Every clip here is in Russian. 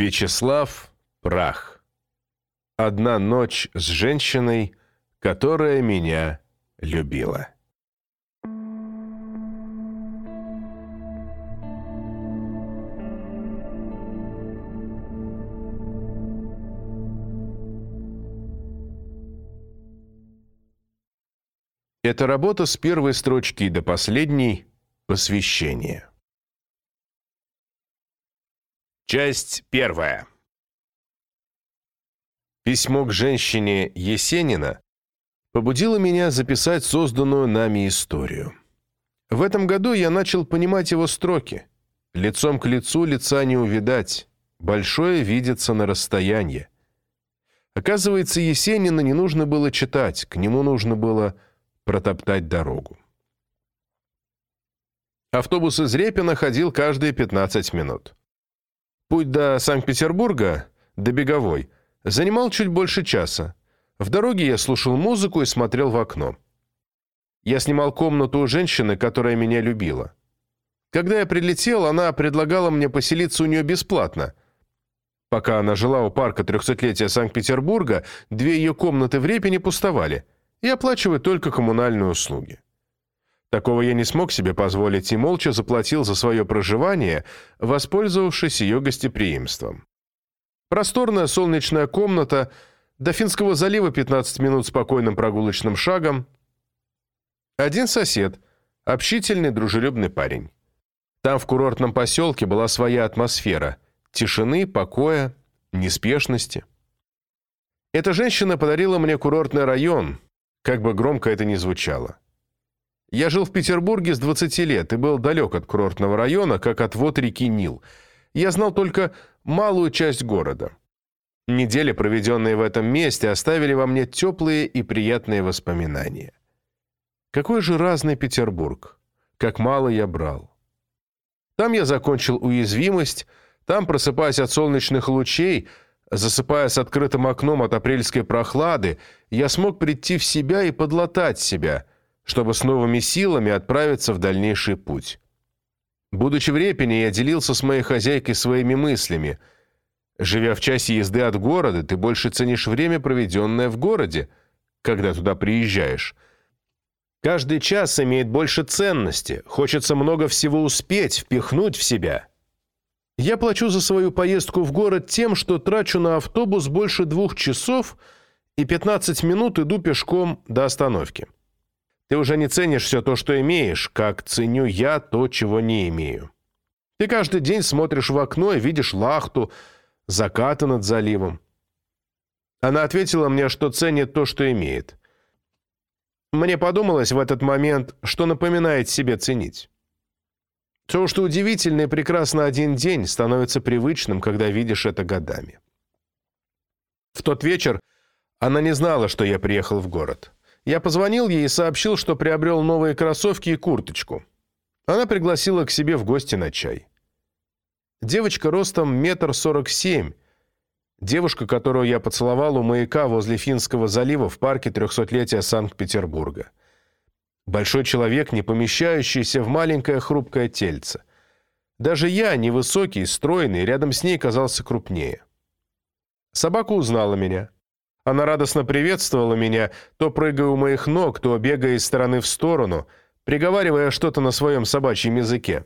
Вячеслав Прах. Одна ночь с женщиной, которая меня любила. Эта работа с первой строчки до последней – посвящение. Часть первая. Письмо к женщине Есенина побудило меня записать созданную нами историю. В этом году я начал понимать его строки. Лицом к лицу лица не увидать, большое видится на расстоянии. Оказывается, Есенина не нужно было читать, к нему нужно было протоптать дорогу. Автобус из Репина ходил каждые 15 минут. Путь до Санкт-Петербурга, до Беговой, занимал чуть больше часа. В дороге я слушал музыку и смотрел в окно. Я снимал комнату у женщины, которая меня любила. Когда я прилетел, она предлагала мне поселиться у нее бесплатно. Пока она жила у парка трехсотлетия Санкт-Петербурга, две ее комнаты в Репине пустовали, и оплачивать только коммунальные услуги. Такого я не смог себе позволить и молча заплатил за свое проживание, воспользовавшись ее гостеприимством. Просторная солнечная комната, до Финского залива 15 минут спокойным прогулочным шагом. Один сосед, общительный, дружелюбный парень. Там в курортном поселке была своя атмосфера, тишины, покоя, неспешности. Эта женщина подарила мне курортный район, как бы громко это ни звучало. Я жил в Петербурге с 20 лет и был далек от курортного района, как от вод реки Нил. Я знал только малую часть города. Недели, проведенные в этом месте, оставили во мне теплые и приятные воспоминания. Какой же разный Петербург. Как мало я брал. Там я закончил уязвимость, там, просыпаясь от солнечных лучей, засыпая с открытым окном от апрельской прохлады, я смог прийти в себя и подлатать себя – чтобы с новыми силами отправиться в дальнейший путь. Будучи в Репине, я делился с моей хозяйкой своими мыслями. Живя в часе езды от города, ты больше ценишь время, проведенное в городе, когда туда приезжаешь. Каждый час имеет больше ценности, хочется много всего успеть, впихнуть в себя. Я плачу за свою поездку в город тем, что трачу на автобус больше двух часов и 15 минут иду пешком до остановки. Ты уже не ценишь все то, что имеешь, как ценю я то, чего не имею. Ты каждый день смотришь в окно и видишь лахту, закаты над заливом. Она ответила мне, что ценит то, что имеет. Мне подумалось в этот момент, что напоминает себе ценить. То, что удивительно и прекрасно один день, становится привычным, когда видишь это годами. В тот вечер она не знала, что я приехал в город. Я позвонил ей и сообщил, что приобрел новые кроссовки и курточку. Она пригласила к себе в гости на чай. Девочка ростом метр сорок семь. Девушка, которую я поцеловал у маяка возле Финского залива в парке трехсотлетия Санкт-Петербурга. Большой человек, не помещающийся в маленькое хрупкое тельце. Даже я, невысокий, стройный, рядом с ней казался крупнее. Собака узнала меня. Она радостно приветствовала меня, то прыгая у моих ног, то бегая из стороны в сторону, приговаривая что-то на своем собачьем языке.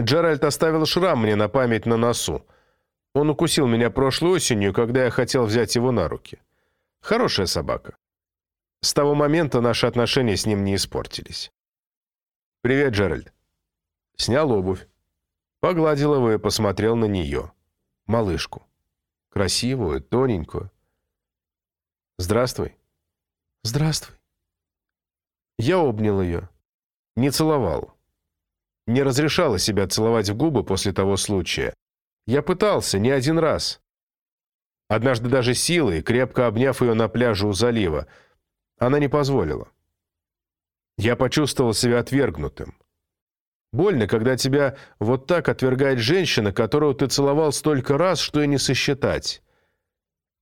Джеральд оставил шрам мне на память на носу. Он укусил меня прошлой осенью, когда я хотел взять его на руки. Хорошая собака. С того момента наши отношения с ним не испортились. «Привет, Джеральд». Снял обувь. Погладил его и посмотрел на нее. Малышку. Красивую, тоненькую. «Здравствуй». «Здравствуй». Я обнял ее. Не целовал. Не разрешала себя целовать в губы после того случая. Я пытался не один раз. Однажды даже силой, крепко обняв ее на пляже у залива, она не позволила. Я почувствовал себя отвергнутым. Больно, когда тебя вот так отвергает женщина, которую ты целовал столько раз, что и не сосчитать.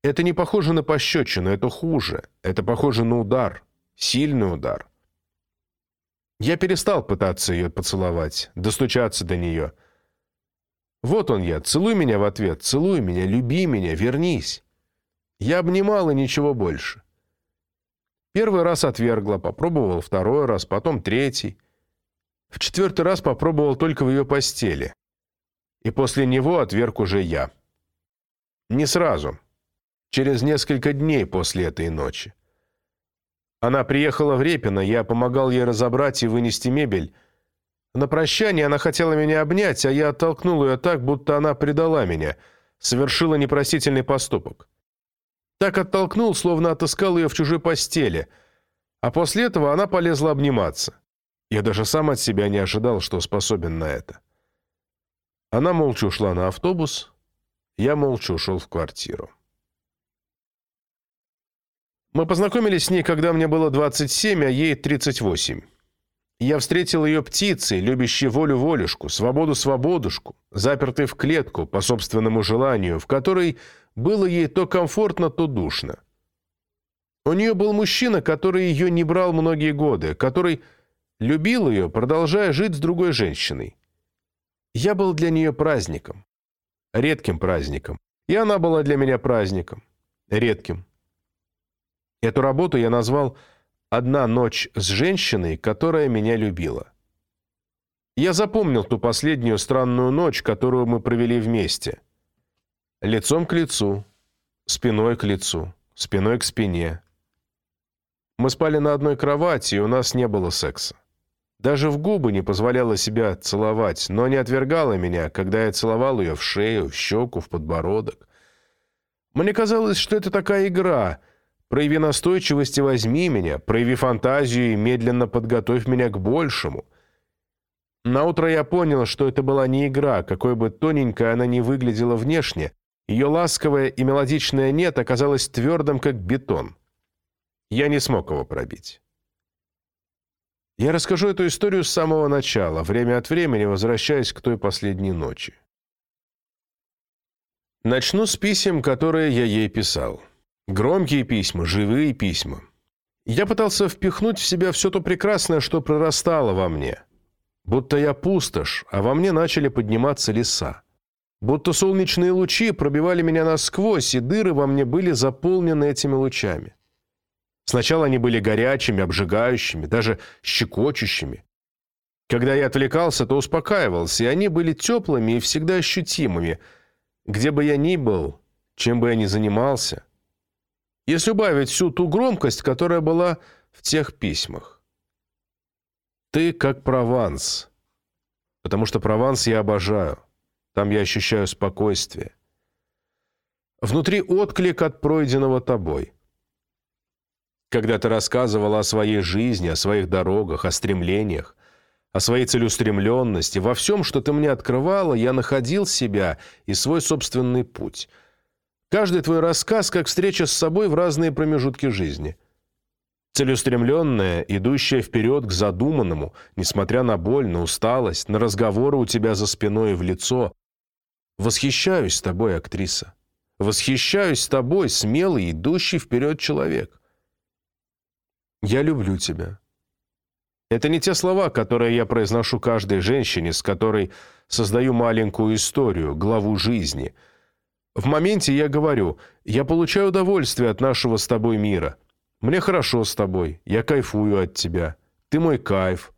Это не похоже на пощечину, это хуже. Это похоже на удар. Сильный удар. Я перестал пытаться ее поцеловать, достучаться до нее. Вот он я, целуй меня в ответ, целуй меня, люби меня, вернись. Я обнимал и ничего больше. Первый раз отвергла, попробовал второй раз, потом третий. В четвертый раз попробовал только в ее постели. И после него отверг уже я. Не сразу. Через несколько дней после этой ночи. Она приехала в Репино, я помогал ей разобрать и вынести мебель. На прощание она хотела меня обнять, а я оттолкнул ее так, будто она предала меня, совершила непростительный поступок. Так оттолкнул, словно отыскал ее в чужой постели, а после этого она полезла обниматься. Я даже сам от себя не ожидал, что способен на это. Она молча ушла на автобус, я молча ушел в квартиру. Мы познакомились с ней, когда мне было 27, а ей 38. Я встретил ее птицей, любящей волю-волюшку, свободу-свободушку, запертой в клетку по собственному желанию, в которой было ей то комфортно, то душно. У нее был мужчина, который ее не брал многие годы, который любил ее, продолжая жить с другой женщиной. Я был для нее праздником, редким праздником, и она была для меня праздником, редким. Эту работу я назвал «Одна ночь с женщиной, которая меня любила». Я запомнил ту последнюю странную ночь, которую мы провели вместе. Лицом к лицу, спиной к лицу, спиной к спине. Мы спали на одной кровати, и у нас не было секса. Даже в губы не позволяла себя целовать, но не отвергала меня, когда я целовал ее в шею, в щеку, в подбородок. Мне казалось, что это такая игра — Прояви настойчивость и возьми меня, прояви фантазию и медленно подготовь меня к большему. Наутро я понял, что это была не игра, какой бы тоненькой она ни выглядела внешне, ее ласковое и мелодичное «нет» оказалось твердым, как бетон. Я не смог его пробить. Я расскажу эту историю с самого начала, время от времени возвращаясь к той последней ночи. Начну с писем, которые я ей писал. Громкие письма, живые письма. Я пытался впихнуть в себя все то прекрасное, что прорастало во мне. Будто я пустошь, а во мне начали подниматься леса. Будто солнечные лучи пробивали меня насквозь, и дыры во мне были заполнены этими лучами. Сначала они были горячими, обжигающими, даже щекочущими. Когда я отвлекался, то успокаивался, и они были теплыми и всегда ощутимыми. Где бы я ни был, чем бы я ни занимался – если убавить всю ту громкость, которая была в тех письмах. Ты как Прованс, потому что Прованс я обожаю. Там я ощущаю спокойствие. Внутри отклик от пройденного тобой. Когда ты рассказывала о своей жизни, о своих дорогах, о стремлениях, о своей целеустремленности, во всем, что ты мне открывала, я находил себя и свой собственный путь – Каждый твой рассказ как встреча с собой в разные промежутки жизни. Целеустремленная, идущая вперед к задуманному, несмотря на боль, на усталость, на разговоры у тебя за спиной и в лицо. Восхищаюсь тобой, актриса. Восхищаюсь тобой, смелый, идущий вперед человек. Я люблю тебя. Это не те слова, которые я произношу каждой женщине, с которой создаю маленькую историю, главу жизни — в моменте я говорю, я получаю удовольствие от нашего с тобой мира. Мне хорошо с тобой, я кайфую от тебя. Ты мой кайф.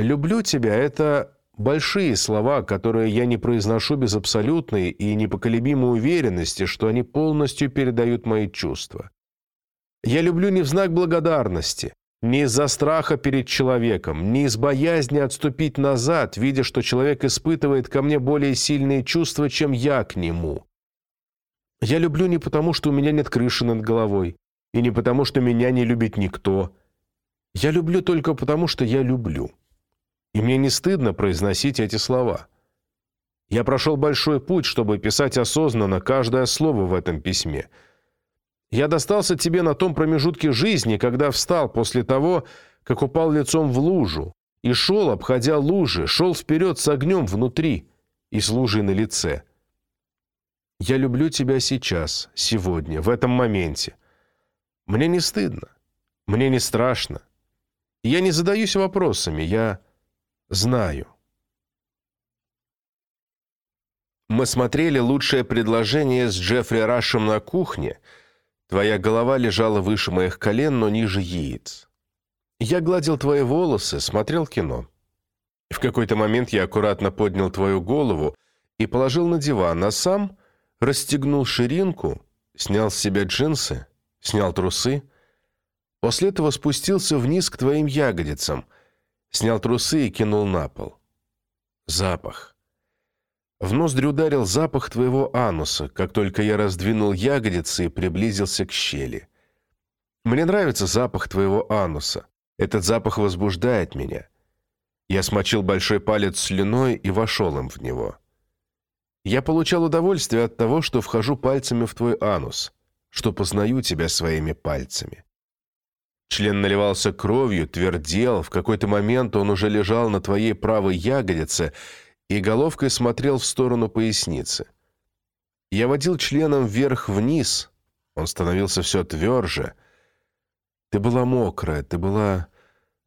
Люблю тебя — это большие слова, которые я не произношу без абсолютной и непоколебимой уверенности, что они полностью передают мои чувства. Я люблю не в знак благодарности, не из-за страха перед человеком, не из боязни отступить назад, видя, что человек испытывает ко мне более сильные чувства, чем я к нему. Я люблю не потому, что у меня нет крыши над головой, и не потому, что меня не любит никто. Я люблю только потому, что я люблю. И мне не стыдно произносить эти слова. Я прошел большой путь, чтобы писать осознанно каждое слово в этом письме – я достался тебе на том промежутке жизни, когда встал после того, как упал лицом в лужу, и шел, обходя лужи, шел вперед с огнем внутри и с лужей на лице. Я люблю тебя сейчас, сегодня, в этом моменте. Мне не стыдно, мне не страшно. Я не задаюсь вопросами, я знаю. Мы смотрели лучшее предложение с Джеффри Рашем на кухне. Твоя голова лежала выше моих колен, но ниже яиц. Я гладил твои волосы, смотрел кино. В какой-то момент я аккуратно поднял твою голову и положил на диван, а сам расстегнул ширинку, снял с себя джинсы, снял трусы. После этого спустился вниз к твоим ягодицам, снял трусы и кинул на пол. Запах. В ноздри ударил запах твоего ануса, как только я раздвинул ягодицы и приблизился к щели. Мне нравится запах твоего ануса. Этот запах возбуждает меня. Я смочил большой палец слюной и вошел им в него. Я получал удовольствие от того, что вхожу пальцами в твой анус, что познаю тебя своими пальцами. Член наливался кровью, твердел, в какой-то момент он уже лежал на твоей правой ягодице и головкой смотрел в сторону поясницы. Я водил членом вверх-вниз, он становился все тверже. Ты была мокрая, ты была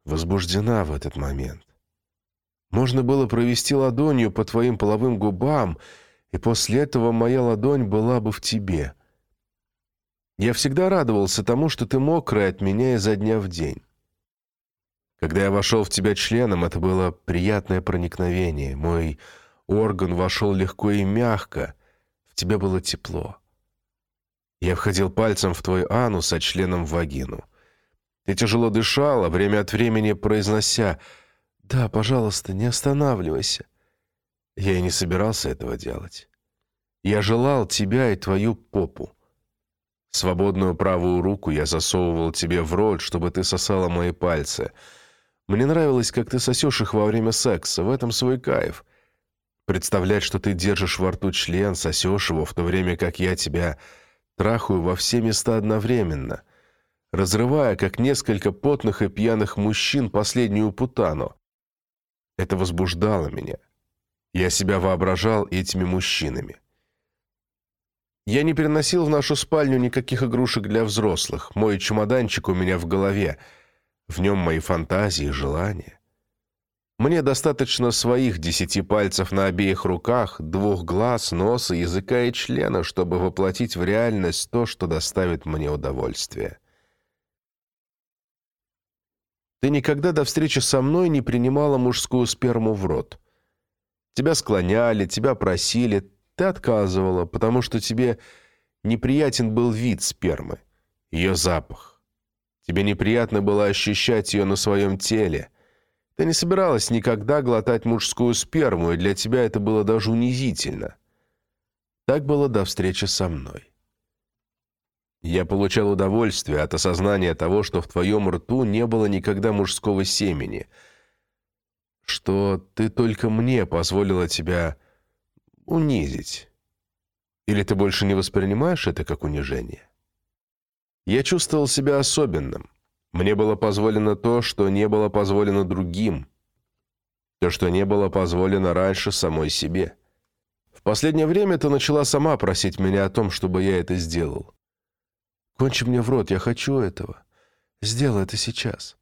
возбуждена в этот момент. Можно было провести ладонью по твоим половым губам, и после этого моя ладонь была бы в тебе. Я всегда радовался тому, что ты мокрая от меня изо дня в день. Когда я вошел в тебя членом, это было приятное проникновение. Мой орган вошел легко и мягко, в тебе было тепло. Я входил пальцем в твой анус, а членом в вагину. Ты тяжело дышала, время от времени произнося «Да, пожалуйста, не останавливайся». Я и не собирался этого делать. Я желал тебя и твою попу. Свободную правую руку я засовывал тебе в рот, чтобы ты сосала мои пальцы. Мне нравилось, как ты сосешь их во время секса, в этом свой кайф. Представлять, что ты держишь во рту член, сосешь его, в то время как я тебя трахаю во все места одновременно, разрывая, как несколько потных и пьяных мужчин, последнюю путану. Это возбуждало меня. Я себя воображал этими мужчинами. Я не переносил в нашу спальню никаких игрушек для взрослых. Мой чемоданчик у меня в голове. В нем мои фантазии и желания. Мне достаточно своих десяти пальцев на обеих руках, двух глаз, носа, языка и члена, чтобы воплотить в реальность то, что доставит мне удовольствие. Ты никогда до встречи со мной не принимала мужскую сперму в рот. Тебя склоняли, тебя просили, ты отказывала, потому что тебе неприятен был вид спермы, ее запах. Тебе неприятно было ощущать ее на своем теле. Ты не собиралась никогда глотать мужскую сперму, и для тебя это было даже унизительно. Так было до встречи со мной. Я получал удовольствие от осознания того, что в твоем рту не было никогда мужского семени, что ты только мне позволила тебя унизить. Или ты больше не воспринимаешь это как унижение? Я чувствовал себя особенным. Мне было позволено то, что не было позволено другим. То, что не было позволено раньше самой себе. В последнее время ты начала сама просить меня о том, чтобы я это сделал. Кончи мне в рот, я хочу этого. Сделай это сейчас.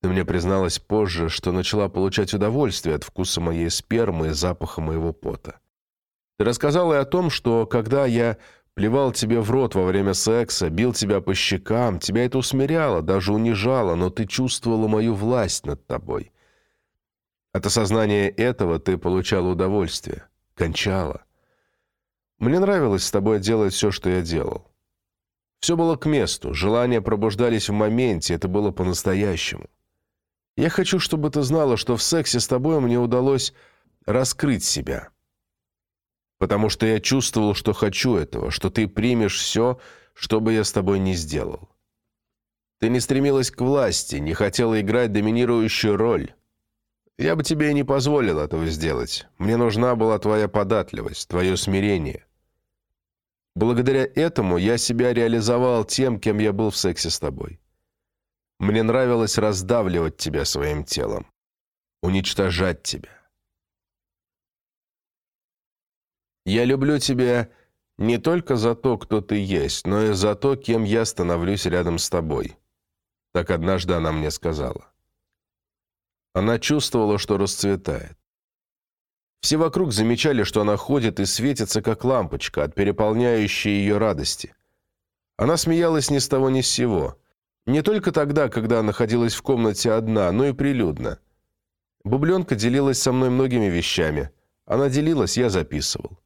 Ты мне призналась позже, что начала получать удовольствие от вкуса моей спермы и запаха моего пота. Ты рассказала и о том, что когда я плевал тебе в рот во время секса, бил тебя по щекам, тебя это усмиряло, даже унижало, но ты чувствовала мою власть над тобой. От осознания этого ты получала удовольствие, кончала. Мне нравилось с тобой делать все, что я делал. Все было к месту, желания пробуждались в моменте, это было по-настоящему. Я хочу, чтобы ты знала, что в сексе с тобой мне удалось раскрыть себя. Потому что я чувствовал, что хочу этого, что ты примешь все, что бы я с тобой не сделал. Ты не стремилась к власти, не хотела играть доминирующую роль. Я бы тебе и не позволил этого сделать. Мне нужна была твоя податливость, твое смирение. Благодаря этому я себя реализовал тем, кем я был в сексе с тобой. Мне нравилось раздавливать тебя своим телом, уничтожать тебя. Я люблю тебя не только за то, кто ты есть, но и за то, кем я становлюсь рядом с тобой. Так однажды она мне сказала. Она чувствовала, что расцветает. Все вокруг замечали, что она ходит и светится, как лампочка, от переполняющей ее радости. Она смеялась ни с того ни с сего. Не только тогда, когда находилась в комнате одна, но и прилюдно. Бубленка делилась со мной многими вещами. Она делилась, я записывал.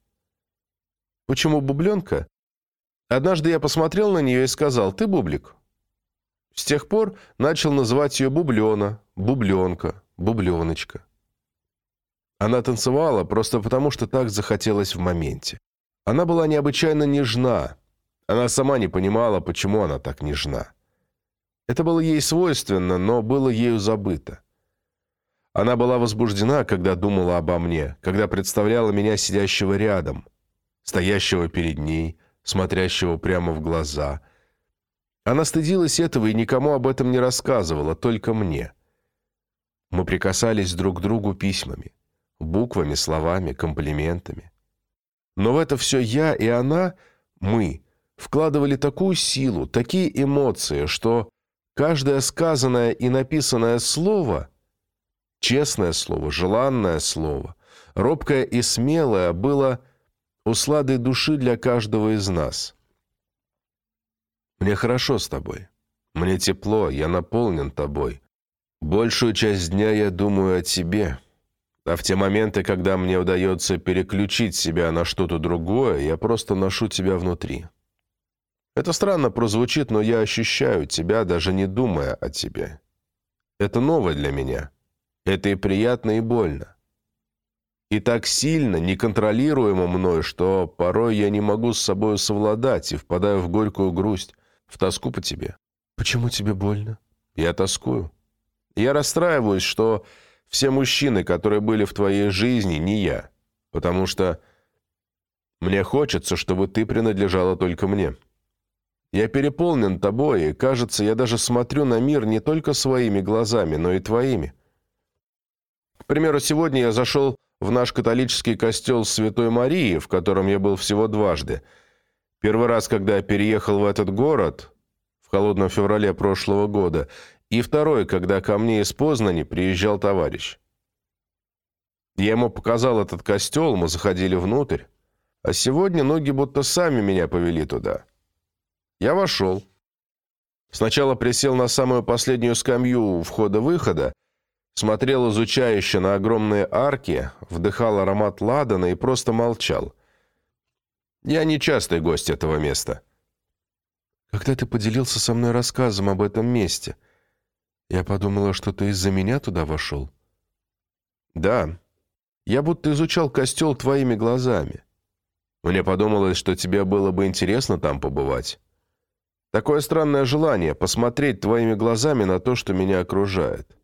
Почему бубленка? Однажды я посмотрел на нее и сказал, «Ты бублик». С тех пор начал называть ее бублена, бубленка, бубленочка. Она танцевала просто потому, что так захотелось в моменте. Она была необычайно нежна. Она сама не понимала, почему она так нежна. Это было ей свойственно, но было ею забыто. Она была возбуждена, когда думала обо мне, когда представляла меня сидящего рядом, стоящего перед ней, смотрящего прямо в глаза. Она стыдилась этого и никому об этом не рассказывала, только мне. Мы прикасались друг к другу письмами буквами, словами, комплиментами. Но в это все я и она, мы, вкладывали такую силу, такие эмоции, что каждое сказанное и написанное слово, честное слово, желанное слово, робкое и смелое, было усладой души для каждого из нас. Мне хорошо с тобой. Мне тепло, я наполнен тобой. Большую часть дня я думаю о тебе. А в те моменты, когда мне удается переключить себя на что-то другое, я просто ношу тебя внутри. Это странно прозвучит, но я ощущаю тебя, даже не думая о тебе. Это новое для меня. Это и приятно, и больно. И так сильно, неконтролируемо мной, что порой я не могу с собой совладать и впадаю в горькую грусть, в тоску по тебе. Почему тебе больно? Я тоскую. Я расстраиваюсь, что все мужчины, которые были в твоей жизни, не я. Потому что мне хочется, чтобы ты принадлежала только мне. Я переполнен тобой, и, кажется, я даже смотрю на мир не только своими глазами, но и твоими. К примеру, сегодня я зашел в наш католический костел Святой Марии, в котором я был всего дважды. Первый раз, когда я переехал в этот город, в холодном феврале прошлого года, и второй, когда ко мне из Познани приезжал товарищ. Я ему показал этот костел, мы заходили внутрь. А сегодня ноги будто сами меня повели туда. Я вошел. Сначала присел на самую последнюю скамью входа-выхода, смотрел изучающе на огромные арки, вдыхал аромат ладана и просто молчал. Я не частый гость этого места. «Когда ты поделился со мной рассказом об этом месте?» Я подумала, что ты из-за меня туда вошел. Да. Я будто изучал костел твоими глазами. Мне подумалось, что тебе было бы интересно там побывать. Такое странное желание посмотреть твоими глазами на то, что меня окружает.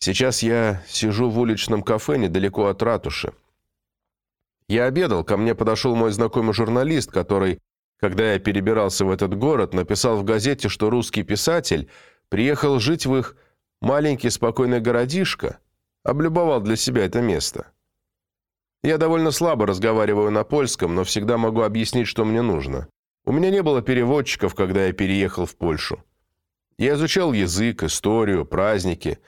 Сейчас я сижу в уличном кафе недалеко от ратуши. Я обедал, ко мне подошел мой знакомый журналист, который, когда я перебирался в этот город, написал в газете, что русский писатель Приехал жить в их маленький спокойный городишко, облюбовал для себя это место. Я довольно слабо разговариваю на польском, но всегда могу объяснить, что мне нужно. У меня не было переводчиков, когда я переехал в Польшу. Я изучал язык, историю, праздники.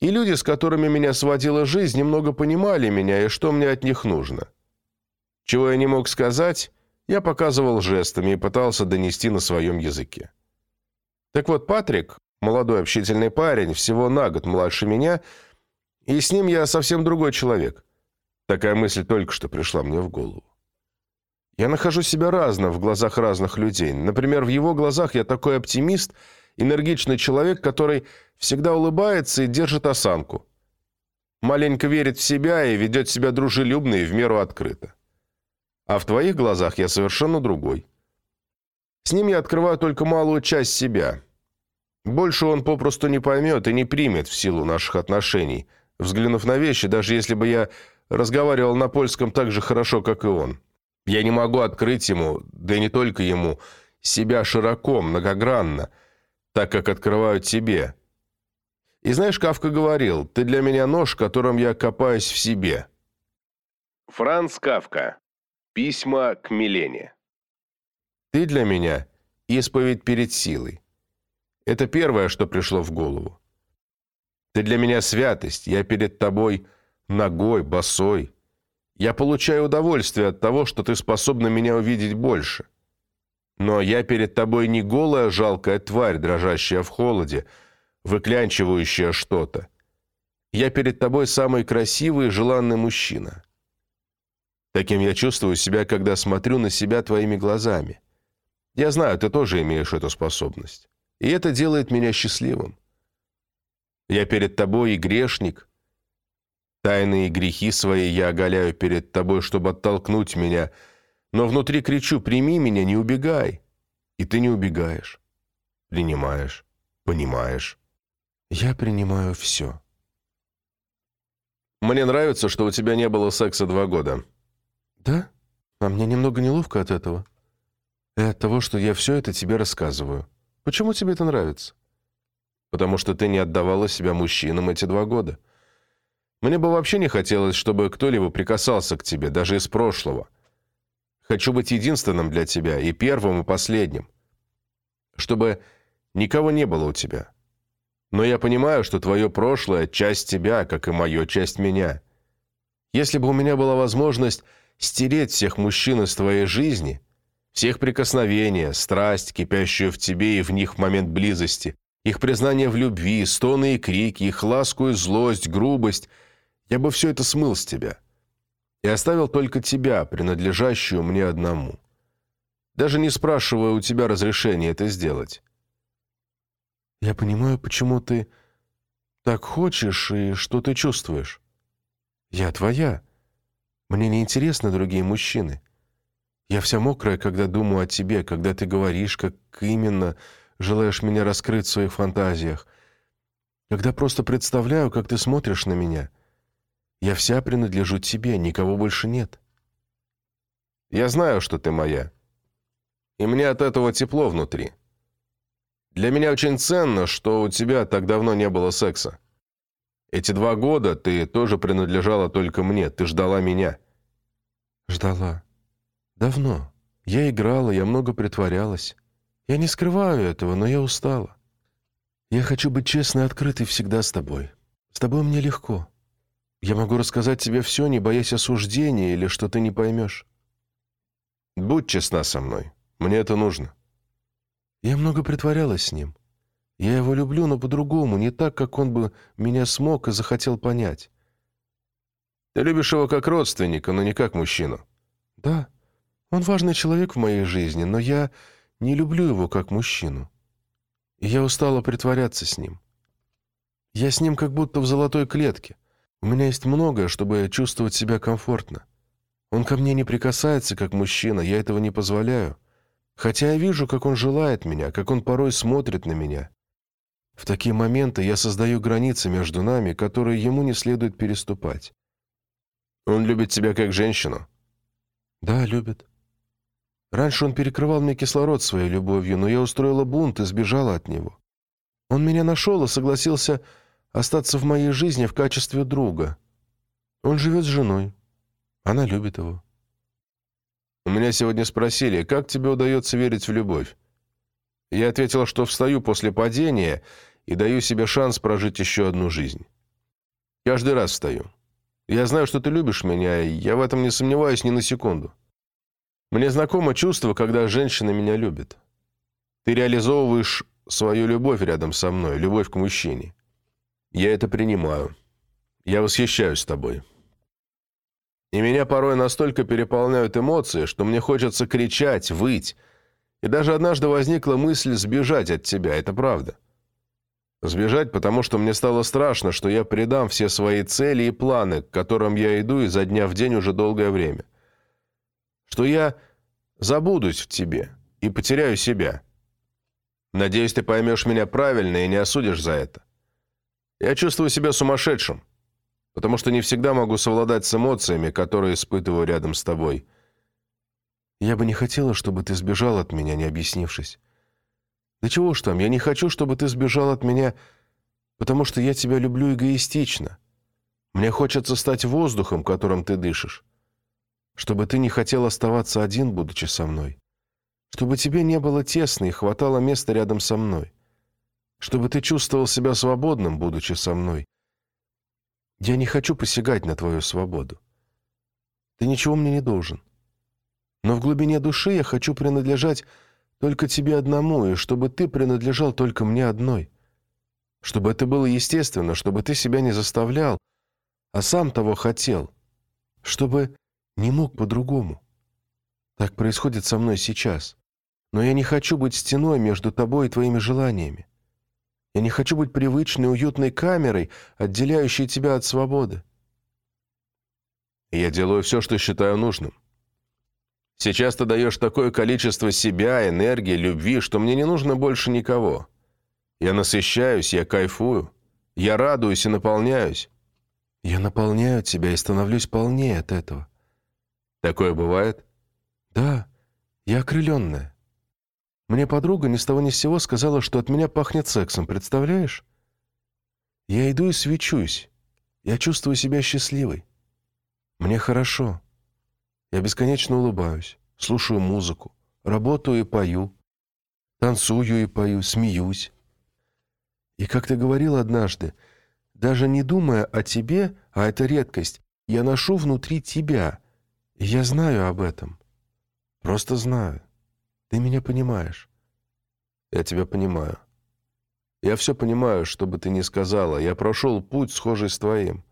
И люди, с которыми меня сводила жизнь, немного понимали меня и что мне от них нужно. Чего я не мог сказать, я показывал жестами и пытался донести на своем языке. Так вот, Патрик, Молодой общительный парень, всего на год младше меня, и с ним я совсем другой человек. Такая мысль только что пришла мне в голову. Я нахожу себя разно в глазах разных людей. Например, в его глазах я такой оптимист, энергичный человек, который всегда улыбается и держит осанку. Маленько верит в себя и ведет себя дружелюбно и в меру открыто. А в твоих глазах я совершенно другой. С ним я открываю только малую часть себя, больше он попросту не поймет и не примет в силу наших отношений, взглянув на вещи, даже если бы я разговаривал на польском так же хорошо, как и он. Я не могу открыть ему, да и не только ему, себя широко, многогранно, так как открываю тебе. И знаешь, Кавка говорил, ты для меня нож, которым я копаюсь в себе. Франц Кавка. Письма к Милене. Ты для меня исповедь перед силой. Это первое, что пришло в голову. Ты для меня святость, я перед тобой ногой, босой. Я получаю удовольствие от того, что ты способна меня увидеть больше. Но я перед тобой не голая жалкая тварь, дрожащая в холоде, выклянчивающая что-то. Я перед тобой самый красивый и желанный мужчина. Таким я чувствую себя, когда смотрю на себя твоими глазами. Я знаю, ты тоже имеешь эту способность. И это делает меня счастливым. Я перед тобой и грешник, Тайные грехи свои я оголяю перед тобой, чтобы оттолкнуть меня, но внутри кричу «Прими меня, не убегай!» И ты не убегаешь. Принимаешь, понимаешь. Я принимаю все. Мне нравится, что у тебя не было секса два года. Да? А мне немного неловко от этого. И от того, что я все это тебе рассказываю. Почему тебе это нравится? Потому что ты не отдавала себя мужчинам эти два года. Мне бы вообще не хотелось, чтобы кто-либо прикасался к тебе, даже из прошлого. Хочу быть единственным для тебя, и первым, и последним. Чтобы никого не было у тебя. Но я понимаю, что твое прошлое – часть тебя, как и мое – часть меня. Если бы у меня была возможность стереть всех мужчин из твоей жизни, всех прикосновения, страсть, кипящую в тебе и в них в момент близости, их признание в любви, стоны и крики, их ласку и злость, грубость – я бы все это смыл с тебя и оставил только тебя, принадлежащую мне одному, даже не спрашивая у тебя разрешения это сделать. Я понимаю, почему ты так хочешь и что ты чувствуешь. Я твоя. Мне не интересны другие мужчины. Я вся мокрая, когда думаю о тебе, когда ты говоришь, как именно желаешь меня раскрыть в своих фантазиях, когда просто представляю, как ты смотришь на меня — я вся принадлежу тебе, никого больше нет. Я знаю, что ты моя. И мне от этого тепло внутри. Для меня очень ценно, что у тебя так давно не было секса. Эти два года ты тоже принадлежала только мне, ты ждала меня. Ждала. Давно. Я играла, я много притворялась. Я не скрываю этого, но я устала. Я хочу быть честной и открытой всегда с тобой. С тобой мне легко. Я могу рассказать тебе все, не боясь осуждения или что ты не поймешь. Будь честна со мной. Мне это нужно. Я много притворялась с ним. Я его люблю, но по-другому, не так, как он бы меня смог и захотел понять. Ты любишь его как родственника, но не как мужчину. Да, он важный человек в моей жизни, но я не люблю его как мужчину. И я устала притворяться с ним. Я с ним как будто в золотой клетке. У меня есть многое, чтобы чувствовать себя комфортно. Он ко мне не прикасается, как мужчина, я этого не позволяю. Хотя я вижу, как он желает меня, как он порой смотрит на меня. В такие моменты я создаю границы между нами, которые ему не следует переступать. Он любит тебя как женщину? Да, любит. Раньше он перекрывал мне кислород своей любовью, но я устроила бунт и сбежала от него. Он меня нашел и согласился остаться в моей жизни в качестве друга. Он живет с женой. Она любит его. У меня сегодня спросили, как тебе удается верить в любовь? Я ответил, что встаю после падения и даю себе шанс прожить еще одну жизнь. Каждый раз встаю. Я знаю, что ты любишь меня, и я в этом не сомневаюсь ни на секунду. Мне знакомо чувство, когда женщина меня любит. Ты реализовываешь свою любовь рядом со мной, любовь к мужчине. Я это принимаю. Я восхищаюсь тобой. И меня порой настолько переполняют эмоции, что мне хочется кричать, выть. И даже однажды возникла мысль сбежать от тебя, это правда. Сбежать, потому что мне стало страшно, что я предам все свои цели и планы, к которым я иду изо дня в день уже долгое время. Что я забудусь в тебе и потеряю себя. Надеюсь, ты поймешь меня правильно и не осудишь за это. Я чувствую себя сумасшедшим, потому что не всегда могу совладать с эмоциями, которые испытываю рядом с тобой. Я бы не хотела, чтобы ты сбежал от меня, не объяснившись. Да чего ж там, я не хочу, чтобы ты сбежал от меня, потому что я тебя люблю эгоистично. Мне хочется стать воздухом, которым ты дышишь. Чтобы ты не хотел оставаться один, будучи со мной. Чтобы тебе не было тесно и хватало места рядом со мной чтобы ты чувствовал себя свободным, будучи со мной. Я не хочу посягать на твою свободу. Ты ничего мне не должен. Но в глубине души я хочу принадлежать только тебе одному, и чтобы ты принадлежал только мне одной. Чтобы это было естественно, чтобы ты себя не заставлял, а сам того хотел. Чтобы не мог по-другому. Так происходит со мной сейчас. Но я не хочу быть стеной между тобой и твоими желаниями. Я не хочу быть привычной, уютной камерой, отделяющей тебя от свободы. Я делаю все, что считаю нужным. Сейчас ты даешь такое количество себя, энергии, любви, что мне не нужно больше никого. Я насыщаюсь, я кайфую. Я радуюсь и наполняюсь. Я наполняю тебя и становлюсь полнее от этого. Такое бывает? Да, я окрыленная. Мне подруга ни с того ни с сего сказала, что от меня пахнет сексом, представляешь? Я иду и свечусь. Я чувствую себя счастливой. Мне хорошо. Я бесконечно улыбаюсь, слушаю музыку, работаю и пою, танцую и пою, смеюсь. И как ты говорил однажды, даже не думая о тебе, а это редкость, я ношу внутри тебя. И я знаю об этом. Просто знаю. Ты меня понимаешь. Я тебя понимаю. Я все понимаю, что бы ты ни сказала. Я прошел путь, схожий с твоим.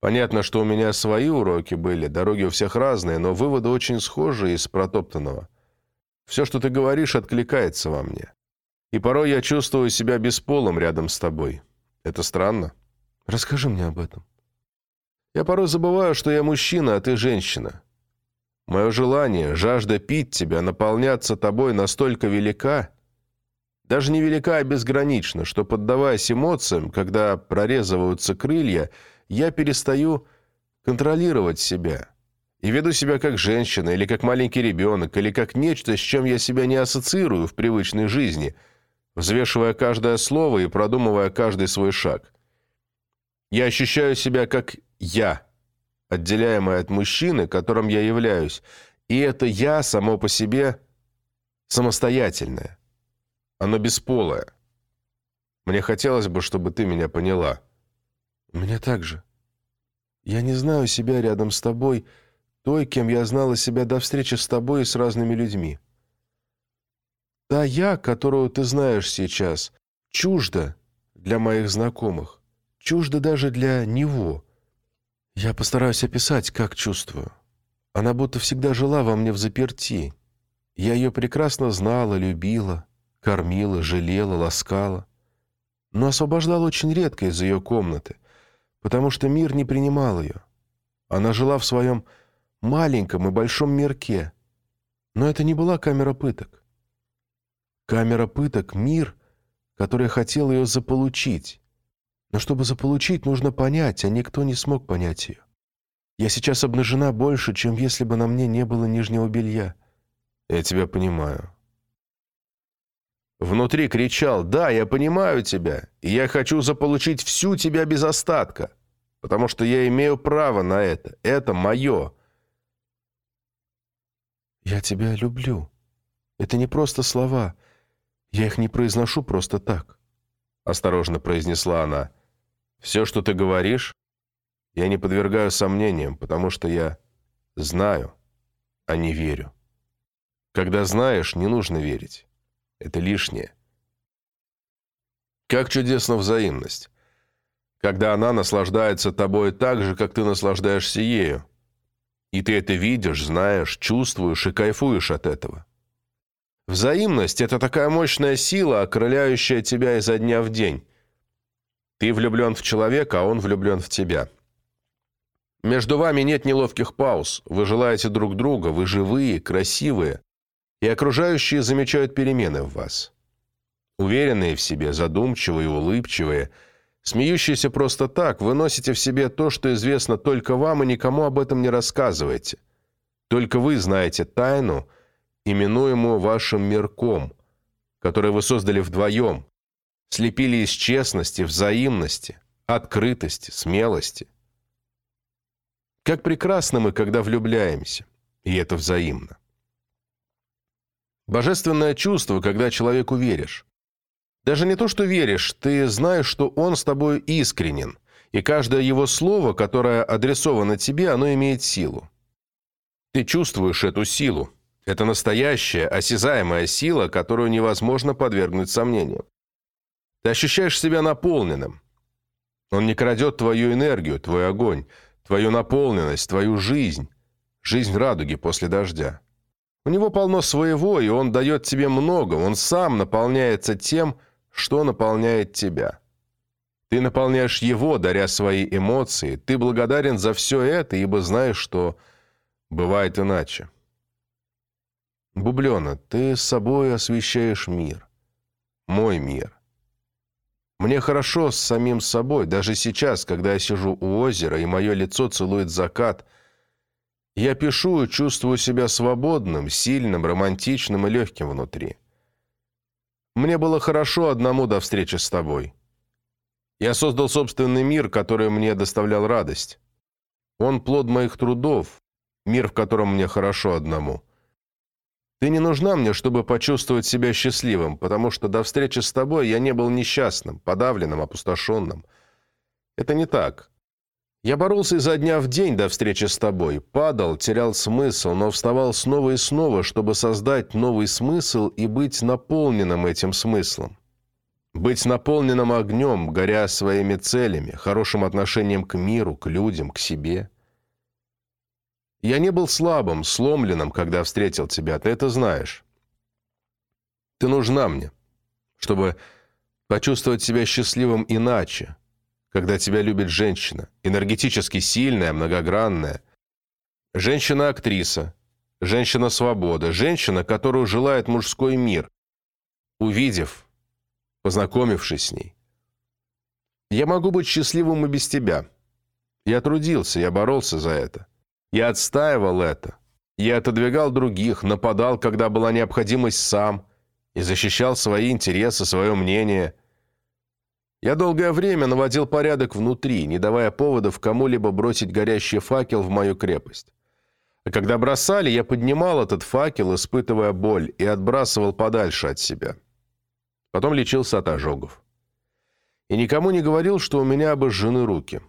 Понятно, что у меня свои уроки были, дороги у всех разные, но выводы очень схожие из протоптанного. Все, что ты говоришь, откликается во мне. И порой я чувствую себя бесполым рядом с тобой. Это странно. Расскажи мне об этом. Я порой забываю, что я мужчина, а ты женщина. Мое желание, жажда пить тебя, наполняться тобой настолько велика, даже не велика, а безгранична, что, поддаваясь эмоциям, когда прорезываются крылья, я перестаю контролировать себя и веду себя как женщина, или как маленький ребенок, или как нечто, с чем я себя не ассоциирую в привычной жизни, взвешивая каждое слово и продумывая каждый свой шаг. Я ощущаю себя как «я», отделяемое от мужчины, которым я являюсь, и это «я» само по себе самостоятельное. Оно бесполое. Мне хотелось бы, чтобы ты меня поняла. У меня так же. Я не знаю себя рядом с тобой, той, кем я знала себя до встречи с тобой и с разными людьми. Та я, которую ты знаешь сейчас, чужда для моих знакомых, чужда даже для него. Я постараюсь описать, как чувствую. Она будто всегда жила во мне в заперти. Я ее прекрасно знала, любила, кормила, жалела, ласкала. Но освобождала очень редко из ее комнаты, потому что мир не принимал ее. Она жила в своем маленьком и большом мирке. Но это не была камера пыток. Камера пыток — мир, который хотел ее заполучить. Но чтобы заполучить, нужно понять, а никто не смог понять ее. Я сейчас обнажена больше, чем если бы на мне не было нижнего белья. Я тебя понимаю. Внутри кричал «Да, я понимаю тебя, и я хочу заполучить всю тебя без остатка, потому что я имею право на это. Это мое». «Я тебя люблю. Это не просто слова. Я их не произношу просто так», — осторожно произнесла она. «Все, что ты говоришь, я не подвергаю сомнениям, потому что я знаю, а не верю. Когда знаешь, не нужно верить». Это лишнее. Как чудесна взаимность. Когда она наслаждается тобой так же, как ты наслаждаешься ею. И ты это видишь, знаешь, чувствуешь и кайфуешь от этого. Взаимность – это такая мощная сила, окрыляющая тебя изо дня в день. Ты влюблен в человека, а он влюблен в тебя. Между вами нет неловких пауз. Вы желаете друг друга, вы живые, красивые и окружающие замечают перемены в вас. Уверенные в себе, задумчивые, улыбчивые, смеющиеся просто так, вы носите в себе то, что известно только вам, и никому об этом не рассказываете. Только вы знаете тайну, именуемую вашим мирком, который вы создали вдвоем, слепили из честности, взаимности, открытости, смелости. Как прекрасно мы, когда влюбляемся, и это взаимно. Божественное чувство, когда человеку веришь. Даже не то, что веришь, ты знаешь, что он с тобой искренен, И каждое его слово, которое адресовано тебе, оно имеет силу. Ты чувствуешь эту силу. Это настоящая, осязаемая сила, которую невозможно подвергнуть сомнению. Ты ощущаешь себя наполненным. Он не крадет твою энергию, твой огонь, твою наполненность, твою жизнь, жизнь радуги после дождя. У него полно своего, и он дает тебе много, он сам наполняется тем, что наполняет тебя. Ты наполняешь его, даря свои эмоции, ты благодарен за все это, ибо знаешь, что бывает иначе. Бублена, ты собой освещаешь мир. Мой мир. Мне хорошо с самим собой, даже сейчас, когда я сижу у озера, и мое лицо целует закат. Я пишу и чувствую себя свободным, сильным, романтичным и легким внутри. Мне было хорошо одному до встречи с тобой. Я создал собственный мир, который мне доставлял радость. Он плод моих трудов, мир, в котором мне хорошо одному. Ты не нужна мне, чтобы почувствовать себя счастливым, потому что до встречи с тобой я не был несчастным, подавленным, опустошенным. Это не так. Я боролся изо дня в день до встречи с тобой, падал, терял смысл, но вставал снова и снова, чтобы создать новый смысл и быть наполненным этим смыслом. Быть наполненным огнем, горя своими целями, хорошим отношением к миру, к людям, к себе. Я не был слабым, сломленным, когда встретил тебя, ты это знаешь. Ты нужна мне, чтобы почувствовать себя счастливым иначе, когда тебя любит женщина, энергетически сильная, многогранная. Женщина-актриса, женщина-свобода, женщина, которую желает мужской мир. Увидев, познакомившись с ней. Я могу быть счастливым и без тебя. Я трудился, я боролся за это. Я отстаивал это. Я отодвигал других, нападал, когда была необходимость сам, и защищал свои интересы, свое мнение – я долгое время наводил порядок внутри, не давая поводов кому-либо бросить горящий факел в мою крепость. А когда бросали, я поднимал этот факел, испытывая боль, и отбрасывал подальше от себя. Потом лечился от ожогов. И никому не говорил, что у меня обожжены руки.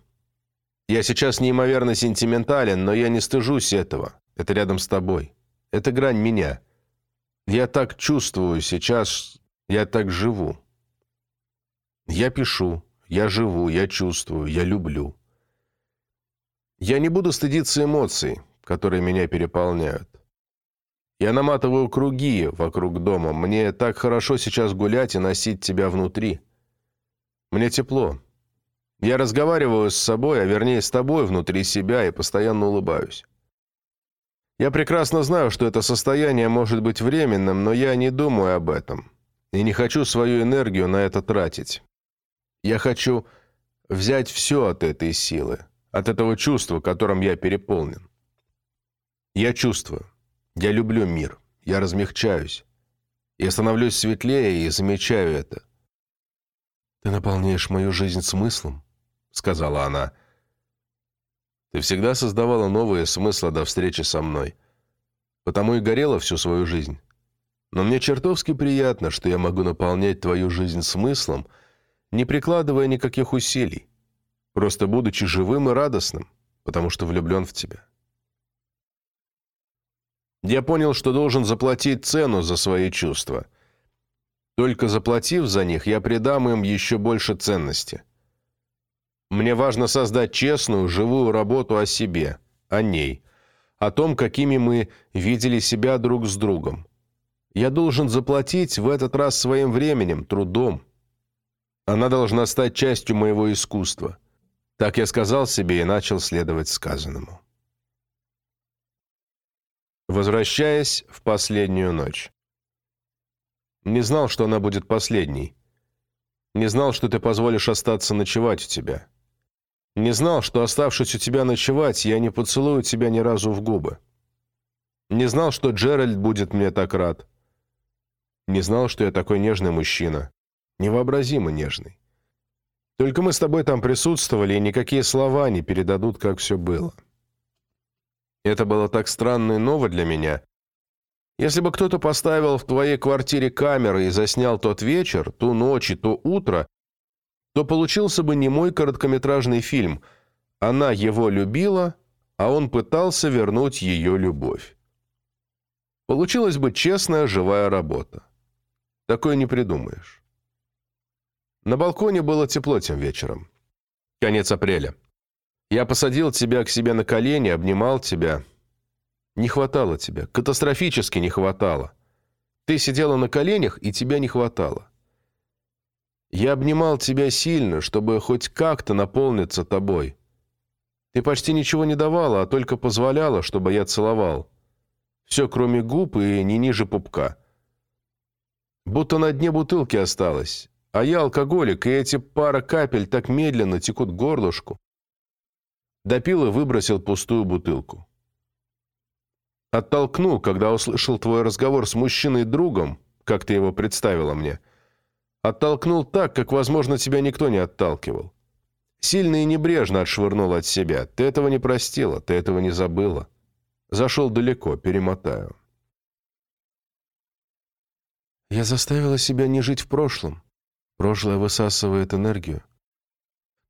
Я сейчас неимоверно сентиментален, но я не стыжусь этого. Это рядом с тобой. Это грань меня. Я так чувствую сейчас, я так живу. Я пишу, я живу, я чувствую, я люблю. Я не буду стыдиться эмоций, которые меня переполняют. Я наматываю круги вокруг дома. Мне так хорошо сейчас гулять и носить тебя внутри. Мне тепло. Я разговариваю с собой, а вернее с тобой внутри себя и постоянно улыбаюсь. Я прекрасно знаю, что это состояние может быть временным, но я не думаю об этом и не хочу свою энергию на это тратить. Я хочу взять все от этой силы, от этого чувства, которым я переполнен. Я чувствую. Я люблю мир. Я размягчаюсь. Я становлюсь светлее и замечаю это. «Ты наполняешь мою жизнь смыслом», — сказала она. «Ты всегда создавала новые смыслы до встречи со мной. Потому и горела всю свою жизнь. Но мне чертовски приятно, что я могу наполнять твою жизнь смыслом — не прикладывая никаких усилий, просто будучи живым и радостным, потому что влюблен в тебя. Я понял, что должен заплатить цену за свои чувства. Только заплатив за них, я придам им еще больше ценности. Мне важно создать честную, живую работу о себе, о ней, о том, какими мы видели себя друг с другом. Я должен заплатить в этот раз своим временем, трудом, она должна стать частью моего искусства. Так я сказал себе и начал следовать сказанному. Возвращаясь в последнюю ночь. Не знал, что она будет последней. Не знал, что ты позволишь остаться ночевать у тебя. Не знал, что, оставшись у тебя ночевать, я не поцелую тебя ни разу в губы. Не знал, что Джеральд будет мне так рад. Не знал, что я такой нежный мужчина невообразимо нежный. Только мы с тобой там присутствовали, и никакие слова не передадут, как все было. Это было так странно и ново для меня. Если бы кто-то поставил в твоей квартире камеры и заснял тот вечер, ту ночь и то утро, то получился бы не мой короткометражный фильм. Она его любила, а он пытался вернуть ее любовь. Получилась бы честная живая работа. Такое не придумаешь. На балконе было тепло тем вечером. Конец апреля. Я посадил тебя к себе на колени, обнимал тебя. Не хватало тебя, катастрофически не хватало. Ты сидела на коленях, и тебя не хватало. Я обнимал тебя сильно, чтобы хоть как-то наполниться тобой. Ты почти ничего не давала, а только позволяла, чтобы я целовал. Все, кроме губ и не ниже пупка. Будто на дне бутылки осталось. А я алкоголик, и эти пара капель так медленно текут горлышку. Допил и выбросил пустую бутылку. Оттолкнул, когда услышал твой разговор с мужчиной-другом, как ты его представила мне. Оттолкнул так, как, возможно, тебя никто не отталкивал. Сильно и небрежно отшвырнул от себя. Ты этого не простила, ты этого не забыла. Зашел далеко, перемотаю. Я заставила себя не жить в прошлом. Прошлое высасывает энергию.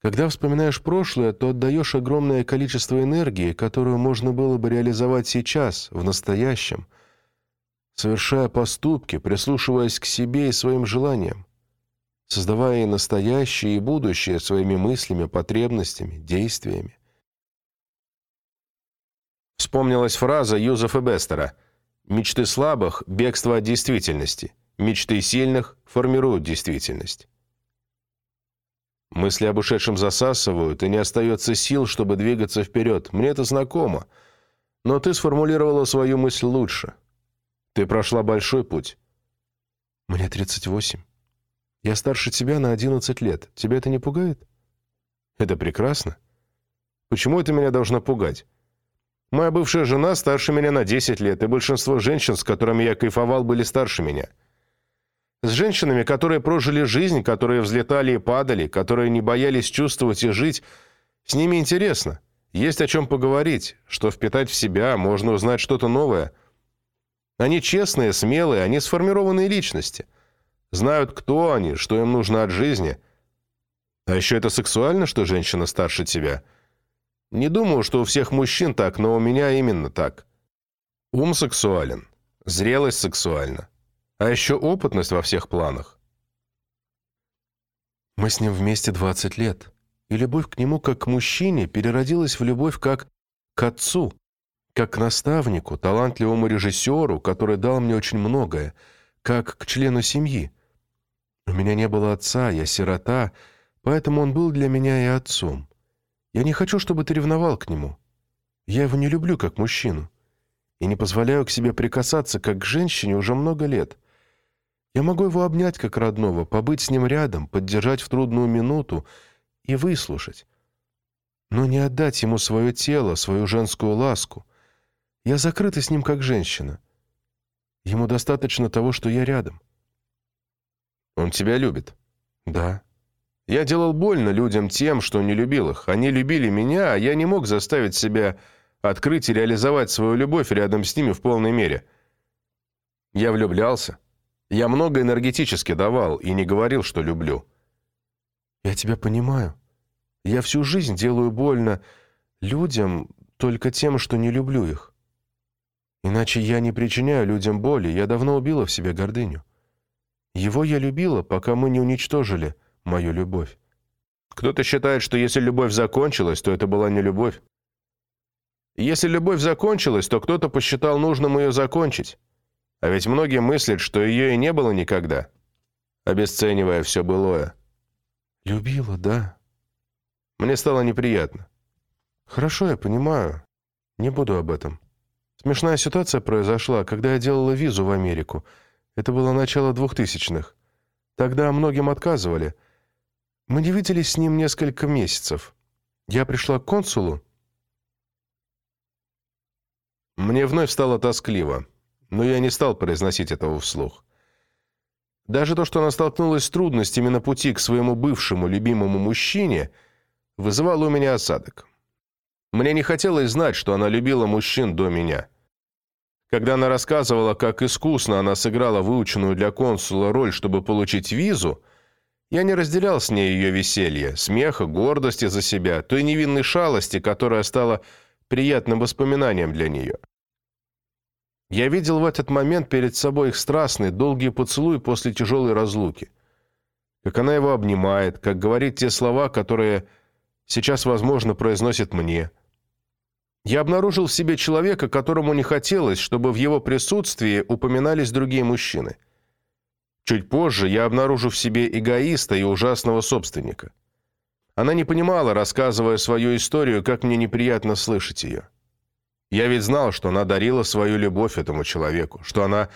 Когда вспоминаешь прошлое, то отдаешь огромное количество энергии, которую можно было бы реализовать сейчас, в настоящем, совершая поступки, прислушиваясь к себе и своим желаниям, создавая и настоящее, и будущее своими мыслями, потребностями, действиями. Вспомнилась фраза Юзефа Бестера «Мечты слабых – бегство от действительности». Мечты сильных формируют действительность. Мысли об ушедшем засасывают, и не остается сил, чтобы двигаться вперед. Мне это знакомо. Но ты сформулировала свою мысль лучше. Ты прошла большой путь. Мне 38. Я старше тебя на 11 лет. Тебя это не пугает? Это прекрасно. Почему это меня должно пугать? Моя бывшая жена старше меня на 10 лет, и большинство женщин, с которыми я кайфовал, были старше меня. С женщинами, которые прожили жизнь, которые взлетали и падали, которые не боялись чувствовать и жить, с ними интересно. Есть о чем поговорить, что впитать в себя, можно узнать что-то новое. Они честные, смелые, они сформированные личности. Знают, кто они, что им нужно от жизни. А еще это сексуально, что женщина старше тебя. Не думаю, что у всех мужчин так, но у меня именно так. Ум сексуален, зрелость сексуальна. А еще опытность во всех планах. Мы с ним вместе 20 лет, и любовь к нему как к мужчине переродилась в любовь как к отцу, как к наставнику, талантливому режиссеру, который дал мне очень многое, как к члену семьи. У меня не было отца, я сирота, поэтому он был для меня и отцом. Я не хочу, чтобы ты ревновал к нему. Я его не люблю как мужчину и не позволяю к себе прикасаться как к женщине уже много лет. Я могу его обнять как родного, побыть с ним рядом, поддержать в трудную минуту и выслушать. Но не отдать ему свое тело, свою женскую ласку. Я закрыта с ним как женщина. Ему достаточно того, что я рядом. Он тебя любит? Да. Я делал больно людям тем, что не любил их. Они любили меня, а я не мог заставить себя открыть и реализовать свою любовь рядом с ними в полной мере. Я влюблялся. Я много энергетически давал и не говорил, что люблю. Я тебя понимаю. Я всю жизнь делаю больно людям только тем, что не люблю их. Иначе я не причиняю людям боли, я давно убила в себе гордыню. Его я любила, пока мы не уничтожили мою любовь. Кто-то считает, что если любовь закончилась, то это была не любовь. Если любовь закончилась, то кто-то посчитал нужным ее закончить. А ведь многие мыслят, что ее и не было никогда, обесценивая все былое. «Любила, да». Мне стало неприятно. «Хорошо, я понимаю. Не буду об этом. Смешная ситуация произошла, когда я делала визу в Америку. Это было начало двухтысячных. Тогда многим отказывали. Мы не виделись с ним несколько месяцев. Я пришла к консулу. Мне вновь стало тоскливо но я не стал произносить этого вслух. Даже то, что она столкнулась с трудностями на пути к своему бывшему любимому мужчине, вызывало у меня осадок. Мне не хотелось знать, что она любила мужчин до меня. Когда она рассказывала, как искусно она сыграла выученную для консула роль, чтобы получить визу, Я не разделял с ней ее веселье, смеха, гордости за себя, той невинной шалости, которая стала приятным воспоминанием для нее. Я видел в этот момент перед собой их страстный, долгий поцелуй после тяжелой разлуки. Как она его обнимает, как говорит те слова, которые сейчас, возможно, произносит мне. Я обнаружил в себе человека, которому не хотелось, чтобы в его присутствии упоминались другие мужчины. Чуть позже я обнаружу в себе эгоиста и ужасного собственника. Она не понимала, рассказывая свою историю, как мне неприятно слышать ее. Я ведь знал, что она дарила свою любовь этому человеку, что она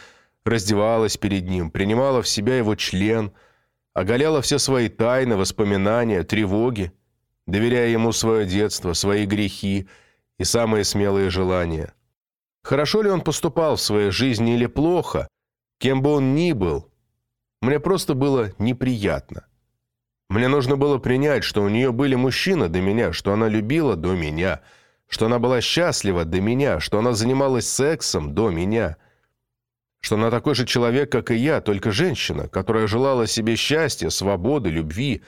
раздевалась перед ним, принимала в себя его член, оголяла все свои тайны, воспоминания, тревоги, доверяя ему свое детство, свои грехи и самые смелые желания. Хорошо ли он поступал в своей жизни или плохо, кем бы он ни был, мне просто было неприятно. Мне нужно было принять, что у нее были мужчины до меня, что она любила до меня, что она была счастлива до меня, что она занималась сексом до меня, что она такой же человек, как и я, только женщина, которая желала себе счастья, свободы, любви,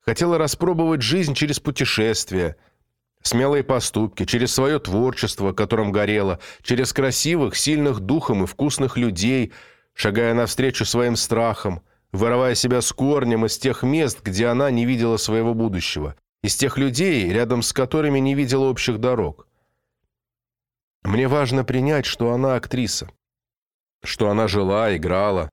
хотела распробовать жизнь через путешествия, смелые поступки, через свое творчество, которым горела, через красивых, сильных духом и вкусных людей – шагая навстречу своим страхам, вырывая себя с корнем из тех мест, где она не видела своего будущего, из тех людей, рядом с которыми не видела общих дорог. Мне важно принять, что она актриса, что она жила, играла,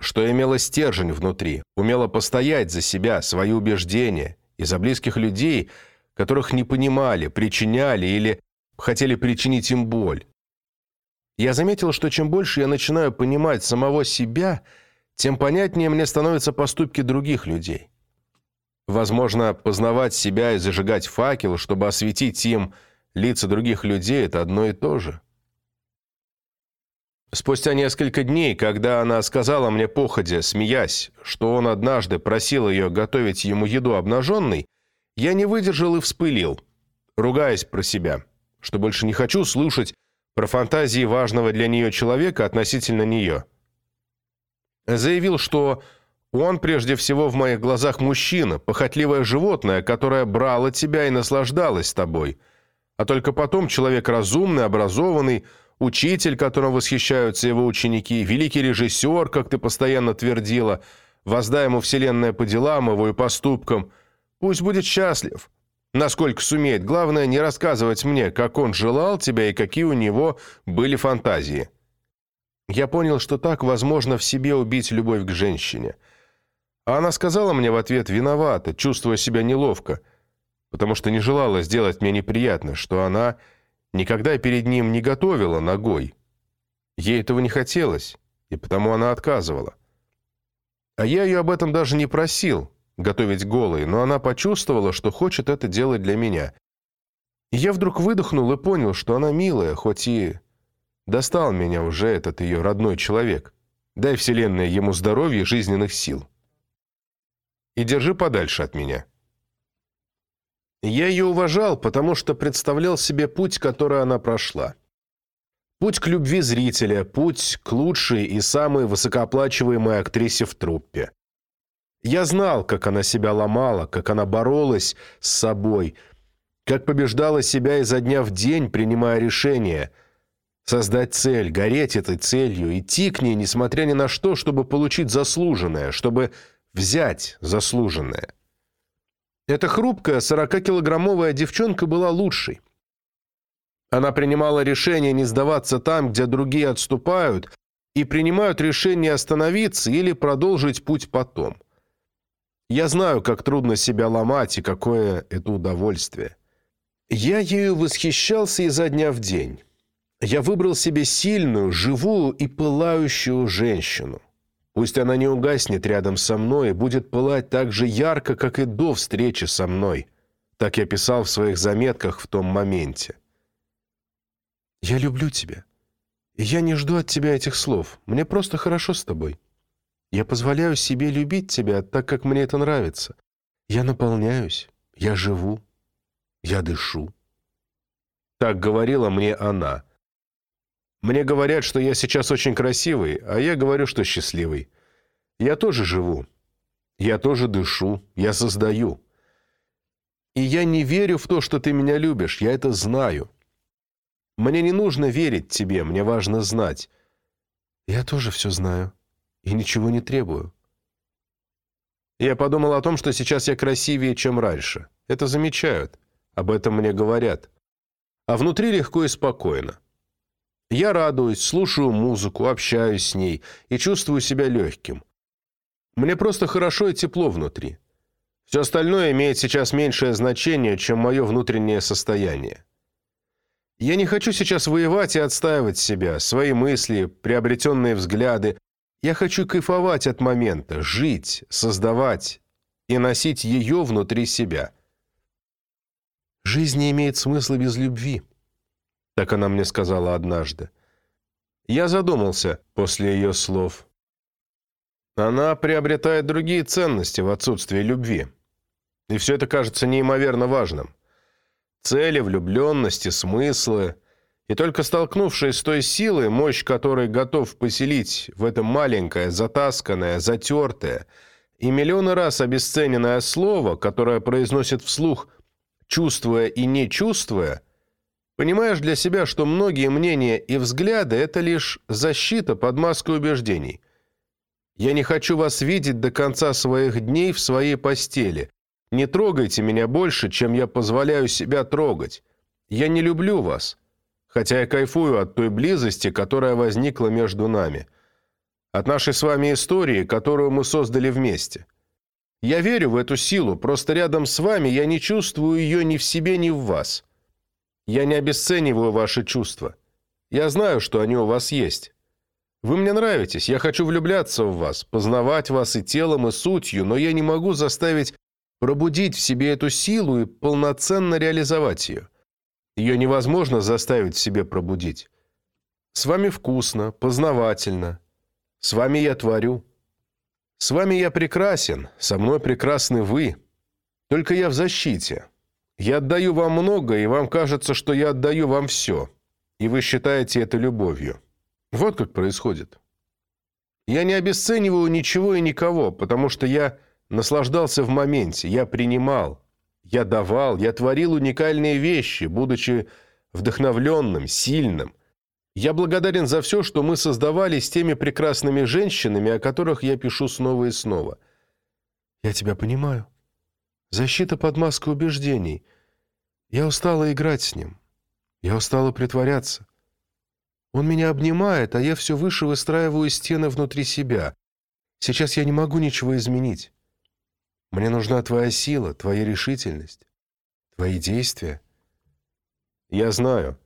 что имела стержень внутри, умела постоять за себя, свои убеждения и за близких людей, которых не понимали, причиняли или хотели причинить им боль. Я заметил, что чем больше я начинаю понимать самого себя, тем понятнее мне становятся поступки других людей. Возможно, познавать себя и зажигать факел, чтобы осветить им лица других людей, это одно и то же. Спустя несколько дней, когда она сказала мне походе, смеясь, что он однажды просил ее готовить ему еду обнаженной, я не выдержал и вспылил, ругаясь про себя, что больше не хочу слушать про фантазии важного для нее человека относительно нее. Заявил, что он прежде всего в моих глазах мужчина, похотливое животное, которое брало тебя и наслаждалось тобой, а только потом человек разумный, образованный, учитель, которым восхищаются его ученики, великий режиссер, как ты постоянно твердила, воздай ему вселенная по делам его и поступкам, пусть будет счастлив, насколько сумеет. Главное, не рассказывать мне, как он желал тебя и какие у него были фантазии. Я понял, что так возможно в себе убить любовь к женщине. А она сказала мне в ответ «виновата», чувствуя себя неловко, потому что не желала сделать мне неприятно, что она никогда перед ним не готовила ногой. Ей этого не хотелось, и потому она отказывала. А я ее об этом даже не просил, готовить голой, но она почувствовала, что хочет это делать для меня. И я вдруг выдохнул и понял, что она милая, хоть и достал меня уже этот ее родной человек. Дай Вселенная ему здоровья и жизненных сил. И держи подальше от меня. Я ее уважал, потому что представлял себе путь, который она прошла. Путь к любви зрителя, путь к лучшей и самой высокооплачиваемой актрисе в труппе. Я знал, как она себя ломала, как она боролась с собой, как побеждала себя изо дня в день, принимая решения. Создать цель, гореть этой целью, идти к ней, несмотря ни на что, чтобы получить заслуженное, чтобы взять заслуженное. Эта хрупкая, 40-килограммовая девчонка была лучшей. Она принимала решение не сдаваться там, где другие отступают, и принимают решение остановиться или продолжить путь потом. Я знаю, как трудно себя ломать и какое это удовольствие. Я ею восхищался изо дня в день. Я выбрал себе сильную, живую и пылающую женщину. Пусть она не угаснет рядом со мной и будет пылать так же ярко, как и до встречи со мной. Так я писал в своих заметках в том моменте. «Я люблю тебя. И я не жду от тебя этих слов. Мне просто хорошо с тобой. Я позволяю себе любить тебя так, как мне это нравится. Я наполняюсь, я живу, я дышу. Так говорила мне она. Мне говорят, что я сейчас очень красивый, а я говорю, что счастливый. Я тоже живу. Я тоже дышу, я создаю. И я не верю в то, что ты меня любишь, я это знаю. Мне не нужно верить тебе, мне важно знать. Я тоже все знаю и ничего не требую. Я подумал о том, что сейчас я красивее, чем раньше. Это замечают, об этом мне говорят. А внутри легко и спокойно. Я радуюсь, слушаю музыку, общаюсь с ней и чувствую себя легким. Мне просто хорошо и тепло внутри. Все остальное имеет сейчас меньшее значение, чем мое внутреннее состояние. Я не хочу сейчас воевать и отстаивать себя, свои мысли, приобретенные взгляды. Я хочу кайфовать от момента, жить, создавать и носить ее внутри себя. Жизнь не имеет смысла без любви, так она мне сказала однажды. Я задумался после ее слов. Она приобретает другие ценности в отсутствии любви. И все это кажется неимоверно важным. Цели, влюбленности, смыслы. И только столкнувшись с той силой, мощь которой готов поселить в это маленькое, затасканное, затертое и миллионы раз обесцененное слово, которое произносит вслух, чувствуя и не чувствуя, понимаешь для себя, что многие мнения и взгляды – это лишь защита под маской убеждений. Я не хочу вас видеть до конца своих дней в своей постели. Не трогайте меня больше, чем я позволяю себя трогать. Я не люблю вас, хотя я кайфую от той близости, которая возникла между нами. От нашей с вами истории, которую мы создали вместе. Я верю в эту силу, просто рядом с вами я не чувствую ее ни в себе, ни в вас. Я не обесцениваю ваши чувства. Я знаю, что они у вас есть. Вы мне нравитесь, я хочу влюбляться в вас, познавать вас и телом, и сутью, но я не могу заставить пробудить в себе эту силу и полноценно реализовать ее. Ее невозможно заставить себе пробудить. С вами вкусно, познавательно. С вами я творю. С вами я прекрасен, со мной прекрасны вы. Только я в защите. Я отдаю вам много, и вам кажется, что я отдаю вам все. И вы считаете это любовью. Вот как происходит. Я не обесцениваю ничего и никого, потому что я наслаждался в моменте, я принимал, я давал, я творил уникальные вещи, будучи вдохновленным, сильным. Я благодарен за все, что мы создавали с теми прекрасными женщинами, о которых я пишу снова и снова. Я тебя понимаю. Защита под маской убеждений. Я устала играть с ним. Я устала притворяться. Он меня обнимает, а я все выше выстраиваю стены внутри себя. Сейчас я не могу ничего изменить. Мне нужна твоя сила, твоя решительность, твои действия. Я знаю.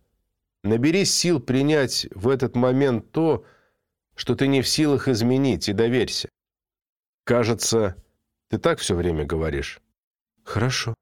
Наберись сил принять в этот момент то, что ты не в силах изменить, и доверься. Кажется, ты так все время говоришь. Хорошо.